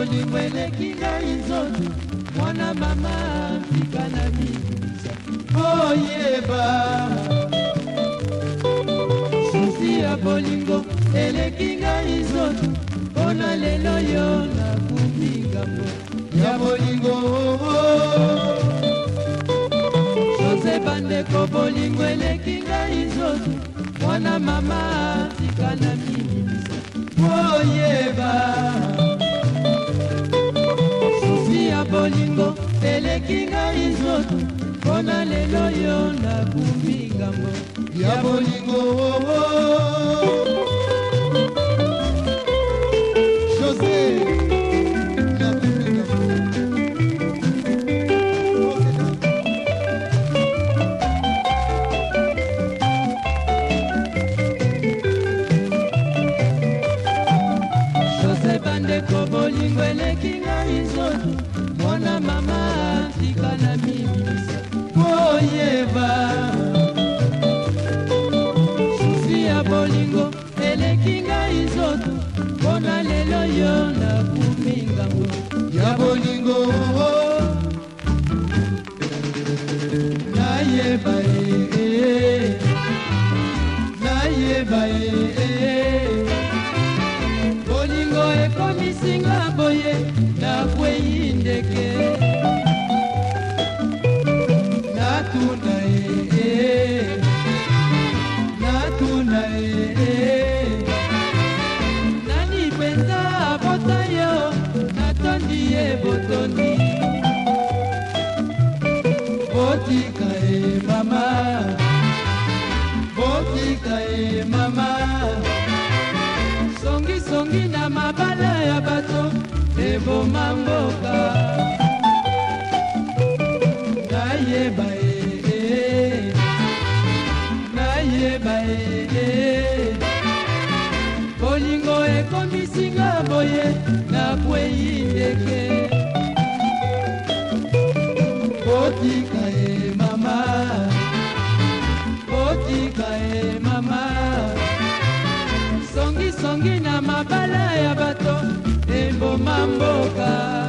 bolingo eleki ngai nzoto mwana mama mpika na mibisa oyeba susi ya bolingo eleki ngai nzoto mpona lelo yo nakumbi ngambo ya bolingo jose bandeko bolingo eleki ngai nzoto mwana mama tika na mibisa oyeba opesi ngai nzoto mpo na lelo yo nakumbi ngambo ya bolingo oo nayeba ye nayeba ye bolingo ekomisinga boye nakwei ndeke natuna ye natuna ye nani mpenza abota yo natondi ye botondi mboka nayeba ye nayeba ye bolingo ekomisinga boye nakwei ndeke mboka